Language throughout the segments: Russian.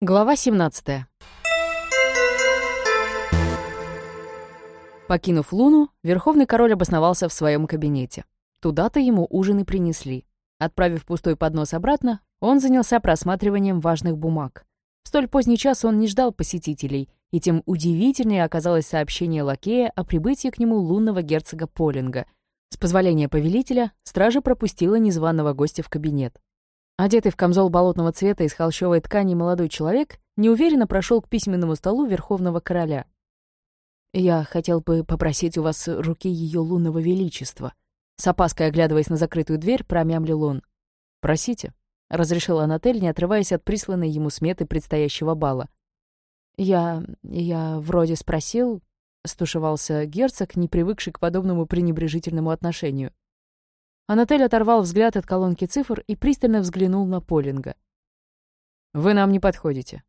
Глава 17. Покинув Луну, Верховный Король обосновался в своем кабинете. Туда-то ему ужин и принесли. Отправив пустой поднос обратно, он занялся просматриванием важных бумаг. В столь поздний час он не ждал посетителей, и тем удивительнее оказалось сообщение Лакея о прибытии к нему лунного герцога Полинга. С позволения повелителя, стража пропустила незваного гостя в кабинет. Одетый в камзол болотного цвета из холщовой ткани молодой человек неуверенно прошел к письменному столу Верховного Короля. «Я хотел бы попросить у вас руки ее лунного величества», с опаской оглядываясь на закрытую дверь, промямлил он. «Просите», — разрешил Анатель, не отрываясь от присланной ему сметы предстоящего бала. «Я... я вроде спросил...» — стушевался герцог, не привыкший к подобному пренебрежительному отношению. Анатель оторвал взгляд от колонки цифр и пристально взглянул на Полинга. «Вы нам не подходите».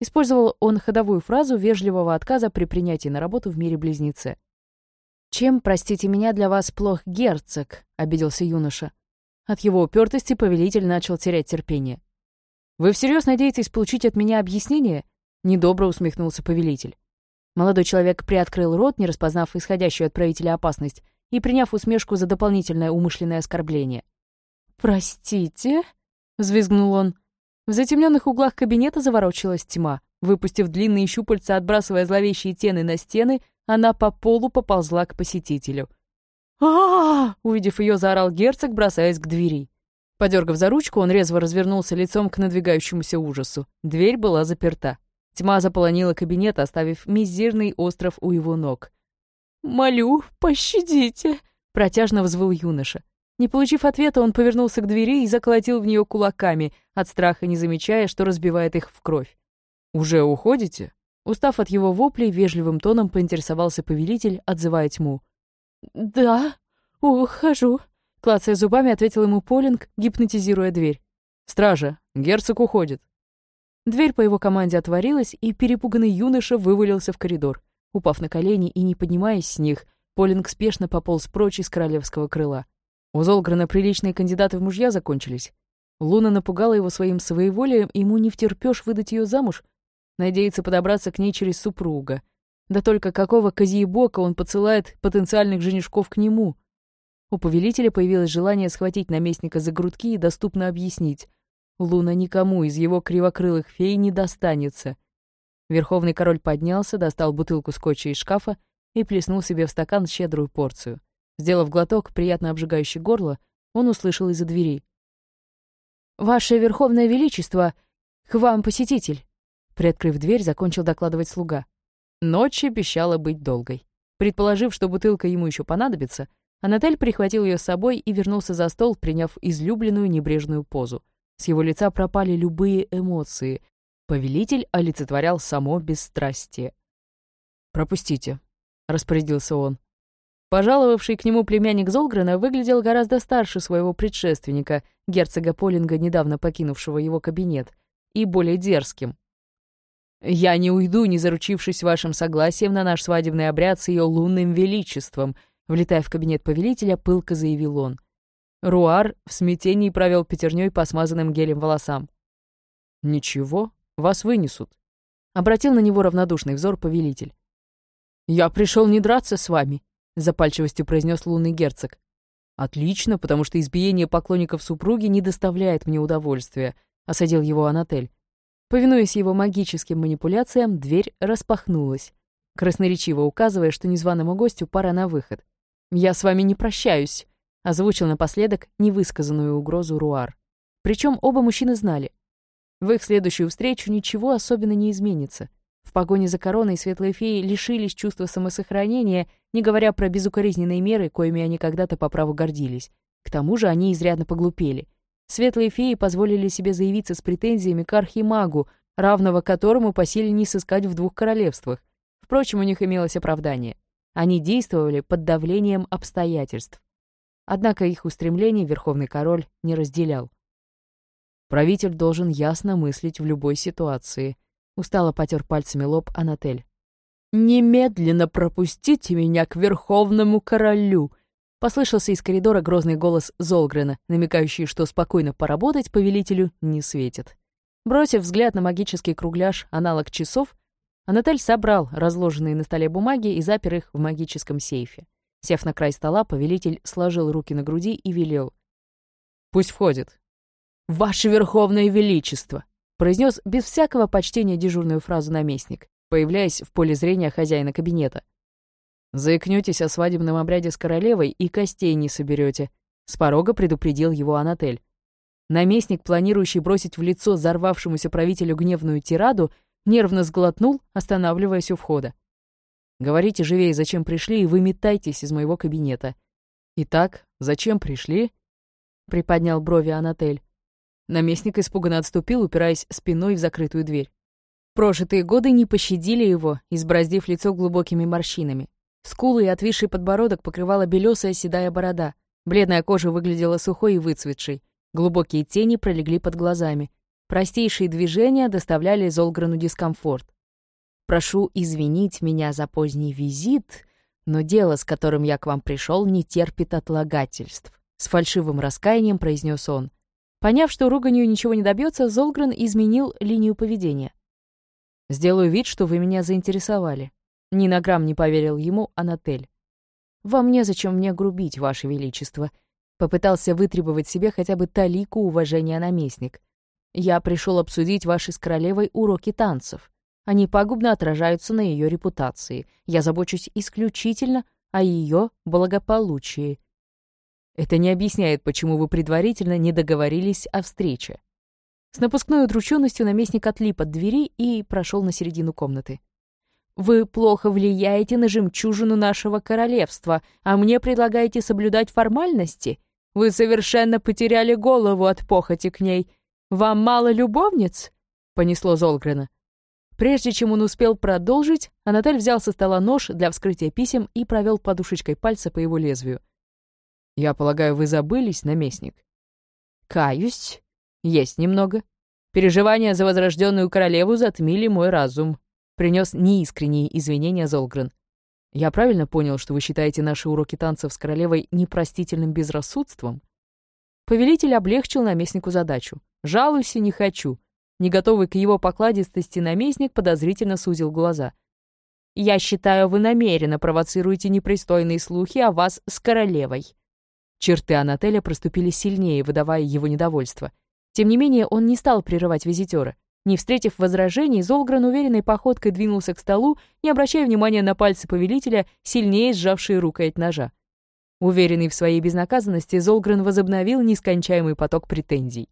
Использовал он ходовую фразу вежливого отказа при принятии на работу в мире близнецы. «Чем, простите меня, для вас плох герцог?» — обиделся юноша. От его упертости повелитель начал терять терпение. «Вы всерьез надеетесь получить от меня объяснение?» — недобро усмехнулся повелитель. Молодой человек приоткрыл рот, не распознав исходящую от правителя опасность, и приняв усмешку за дополнительное умышленное оскорбление. «Простите?» — взвизгнул он. В затемненных углах кабинета заворочилась тьма. Выпустив длинные щупальца, отбрасывая зловещие тены на стены, она по полу поползла к посетителю. а, Увидев ее, заорал герцог, бросаясь к двери. Подергав за ручку, он резво развернулся лицом к надвигающемуся ужасу. Дверь была заперта. Тьма заполонила кабинет, оставив мизерный остров у его ног. «Молю, пощадите!» — протяжно взвыл юноша. Не получив ответа, он повернулся к двери и заколотил в нее кулаками, от страха не замечая, что разбивает их в кровь. «Уже уходите?» Устав от его воплей, вежливым тоном поинтересовался повелитель, отзывая тьму. «Да, ухожу», — клацая зубами, ответил ему Полинг, гипнотизируя дверь. «Стража, герцог уходит». Дверь по его команде отворилась, и перепуганный юноша вывалился в коридор. Упав на колени и не поднимаясь с них, Полинг спешно пополз прочь из королевского крыла. У Золгрена приличные кандидаты в мужья закончились. Луна напугала его своим своеволием, и ему не втерпёшь выдать ее замуж. Надеется подобраться к ней через супруга. Да только какого козьебока он посылает потенциальных женишков к нему? У повелителя появилось желание схватить наместника за грудки и доступно объяснить. Луна никому из его кривокрылых фей не достанется. Верховный король поднялся, достал бутылку скотча из шкафа и плеснул себе в стакан щедрую порцию. Сделав глоток, приятно обжигающий горло, он услышал из-за двери. «Ваше Верховное Величество, к вам посетитель!» Приоткрыв дверь, закончил докладывать слуга. Ночь обещала быть долгой. Предположив, что бутылка ему еще понадобится, Анатель прихватил ее с собой и вернулся за стол, приняв излюбленную небрежную позу. С его лица пропали любые эмоции, Повелитель олицетворял само бесстрастие. «Пропустите», — распорядился он. Пожаловавший к нему племянник Золгрена выглядел гораздо старше своего предшественника, герцога Полинга, недавно покинувшего его кабинет, и более дерзким. «Я не уйду, не заручившись вашим согласием на наш свадебный обряд с ее лунным величеством», влетая в кабинет повелителя, пылко заявил он. Руар в смятении провел пятерней по смазанным гелем волосам. «Ничего, вас вынесут», — обратил на него равнодушный взор повелитель. «Я пришел не драться с вами», — запальчивостью произнес лунный герцог. «Отлично, потому что избиение поклонников супруги не доставляет мне удовольствия», — осадил его Анатель. Повинуясь его магическим манипуляциям, дверь распахнулась, красноречиво указывая, что незваному гостю пора на выход. «Я с вами не прощаюсь», — озвучил напоследок невысказанную угрозу Руар. Причем оба мужчины знали, в их следующую встречу ничего особенно не изменится. В погоне за короной светлые феи лишились чувства самосохранения, не говоря про безукоризненные меры, коими они когда-то по праву гордились. К тому же они изрядно поглупели. Светлые феи позволили себе заявиться с претензиями к архимагу, равного которому по силе не сыскать в двух королевствах. Впрочем, у них имелось оправдание. Они действовали под давлением обстоятельств. Однако их устремления Верховный Король не разделял. Правитель должен ясно мыслить в любой ситуации. Устало потер пальцами лоб Анатель. «Немедленно пропустите меня к Верховному Королю!» Послышался из коридора грозный голос Золгрена, намекающий, что спокойно поработать повелителю не светит. Бросив взгляд на магический кругляш, аналог часов, Анатель собрал разложенные на столе бумаги и запер их в магическом сейфе. Сев на край стола, повелитель сложил руки на груди и велел. «Пусть входит». «Ваше Верховное Величество!» произнес без всякого почтения дежурную фразу наместник, появляясь в поле зрения хозяина кабинета. «Заикнётесь о свадебном обряде с королевой и костей не соберете», с порога предупредил его Анатель. Наместник, планирующий бросить в лицо взорвавшемуся правителю гневную тираду, нервно сглотнул, останавливаясь у входа. «Говорите живее, зачем пришли, и выметайтесь из моего кабинета». «Итак, зачем пришли?» — приподнял брови Анатель. Наместник испуганно отступил, упираясь спиной в закрытую дверь. Прожитые годы не пощадили его, избраздив лицо глубокими морщинами. Скулы и отвисший подбородок покрывала белесая седая борода. Бледная кожа выглядела сухой и выцветшей. Глубокие тени пролегли под глазами. Простейшие движения доставляли Золграну дискомфорт. «Прошу извинить меня за поздний визит, но дело, с которым я к вам пришел, не терпит отлагательств», — с фальшивым раскаянием произнес он. Поняв, что руганью ничего не добьется, Золгран изменил линию поведения. «Сделаю вид, что вы меня заинтересовали». Ни на грамм не поверил ему Анатель. «Вам незачем мне грубить, Ваше Величество», Попытался вытребовать себе хотя бы талику уважения наместник. «Я пришел обсудить ваши с королевой уроки танцев. Они пагубно отражаются на ее репутации. Я забочусь исключительно о ее благополучии». Это не объясняет, почему вы предварительно не договорились о встрече. С напускной удрученностью наместник отлип от двери и прошел на середину комнаты. Вы плохо влияете на жемчужину нашего королевства, а мне предлагаете соблюдать формальности? Вы совершенно потеряли голову от похоти к ней. Вам мало любовниц?» — понесло Золгрена. Прежде чем он успел продолжить, Анатель взял со стола нож для вскрытия писем и провел подушечкой пальца по его лезвию. «Я полагаю, вы забылись, наместник?» «Каюсь. Есть немного. Переживания за возрожденную королеву затмили мой разум», принес неискренние извинения Золгрен. «Я правильно понял, что вы считаете наши уроки танцев с королевой непростительным безрассудством?» Повелитель облегчил наместнику задачу. «Жалуйся, не хочу». Не готовый к его покладистости наместник подозрительно сузил глаза. «Я считаю, вы намеренно провоцируете непристойные слухи о вас с королевой». Черты Анателя проступили сильнее, выдавая его недовольство. Тем не менее, он не стал прерывать визитера. Не встретив возражений, Золгран уверенной походкой двинулся к столу, не обращая внимания на пальцы повелителя, сильнее сжавшие рукоять ножа. Уверенный в своей безнаказанности, Золгран возобновил нескончаемый поток претензий.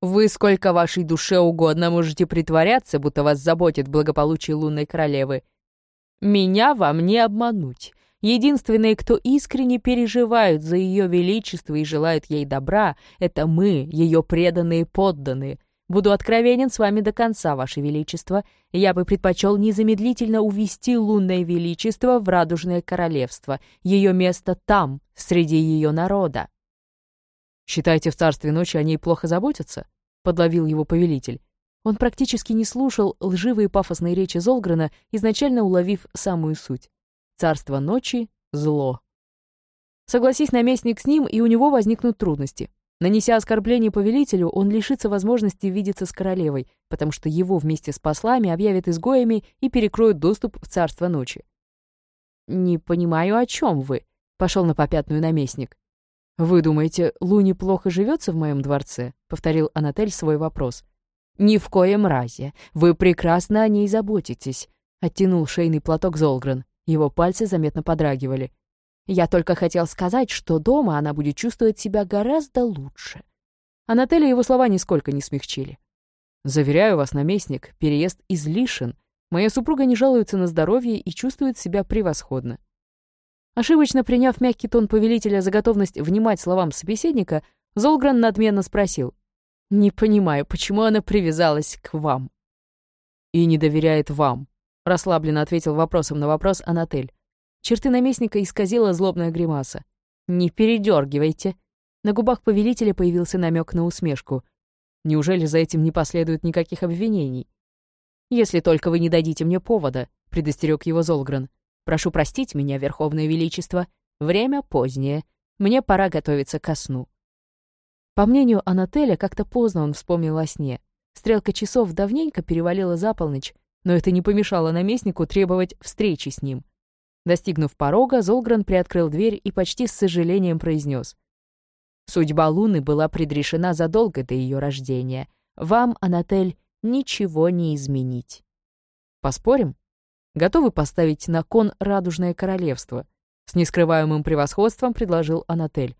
«Вы сколько вашей душе угодно можете притворяться, будто вас заботит благополучие лунной королевы. Меня вам не обмануть. Единственные, кто искренне переживают за ее величество и желают ей добра, это мы, ее преданные подданные». Буду откровенен с вами до конца, Ваше Величество. Я бы предпочел незамедлительно увести лунное величество в Радужное Королевство. Ее место там, среди ее народа. «Считаете, в Царстве Ночи о ней плохо заботятся?» — подловил его повелитель. Он практически не слушал лживые пафосные речи Золгрена, изначально уловив самую суть. Царство Ночи — зло. Согласись наместник с ним, и у него возникнут трудности. Нанеся оскорбление повелителю, он лишится возможности видеться с королевой, потому что его вместе с послами объявят изгоями и перекроют доступ в царство ночи. «Не понимаю, о чем вы?» — пошел на попятную наместник. «Вы думаете, Луни плохо живется в моем дворце?» — повторил Анатель свой вопрос. «Ни в коем разе. Вы прекрасно о ней заботитесь», — оттянул шейный платок Золгрен. Его пальцы заметно подрагивали. Я только хотел сказать, что дома она будет чувствовать себя гораздо лучше. А Нателли его слова нисколько не смягчили. «Заверяю вас, наместник, переезд излишен. Моя супруга не жалуется на здоровье и чувствует себя превосходно». Ошибочно приняв мягкий тон повелителя за готовность внимать словам собеседника, Золгран надменно спросил. «Не понимаю, почему она привязалась к вам?» «И не доверяет вам», — расслабленно ответил вопросом на вопрос Анатель. Черты наместника исказила злобная гримаса. «Не передергивайте!» На губах повелителя появился намек на усмешку. «Неужели за этим не последует никаких обвинений?» «Если только вы не дадите мне повода», — предостерег его Золгрен. «Прошу простить меня, Верховное Величество. Время позднее. Мне пора готовиться ко сну». По мнению Анателя, как-то поздно он вспомнил о сне. Стрелка часов давненько перевалила за полночь, но это не помешало наместнику требовать встречи с ним. Достигнув порога, Золгран приоткрыл дверь и почти с сожалением произнес. «Судьба Луны была предрешена задолго до ее рождения. Вам, Анатель, ничего не изменить». «Поспорим?» «Готовы поставить на кон Радужное Королевство?» С нескрываемым превосходством предложил Анатель.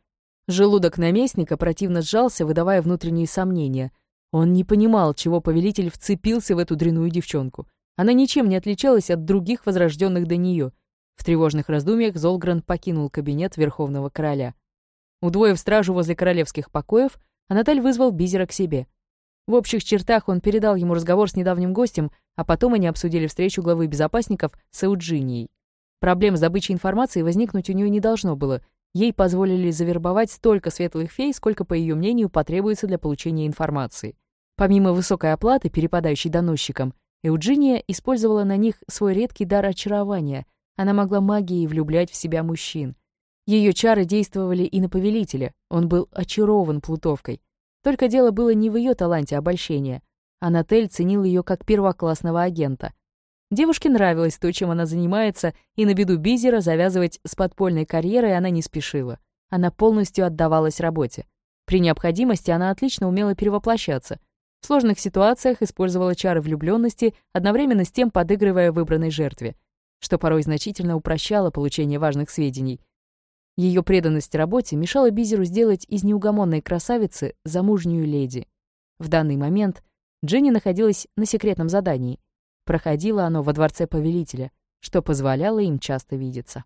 Желудок наместника противно сжался, выдавая внутренние сомнения. Он не понимал, чего повелитель вцепился в эту дряную девчонку. Она ничем не отличалась от других возрожденных до нее. В тревожных раздумьях Золгран покинул кабинет Верховного Короля. Удвоив стражу возле королевских покоев, Анатоль вызвал Бизера к себе. В общих чертах он передал ему разговор с недавним гостем, а потом они обсудили встречу главы безопасников с Эуджинией. Проблем с добычей информации возникнуть у нее не должно было. Ей позволили завербовать столько светлых фей, сколько, по ее мнению, потребуется для получения информации. Помимо высокой оплаты, перепадающей доносчикам, Эуджиния использовала на них свой редкий дар очарования. Она могла магией влюблять в себя мужчин. Ее чары действовали и на повелителя. Он был очарован плутовкой. Только дело было не в ее таланте обольщения. Анатель ценил ее как первоклассного агента. Девушке нравилось то, чем она занимается, и на беду Бизера завязывать с подпольной карьерой она не спешила. Она полностью отдавалась работе. При необходимости она отлично умела перевоплощаться. В сложных ситуациях использовала чары влюбленности, одновременно с тем подыгрывая выбранной жертве, что порой значительно упрощало получение важных сведений. Ее преданность работе мешала Бизеру сделать из неугомонной красавицы замужнюю леди. В данный момент Дженни находилась на секретном задании — Проходило оно во дворце повелителя, что позволяло им часто видеться.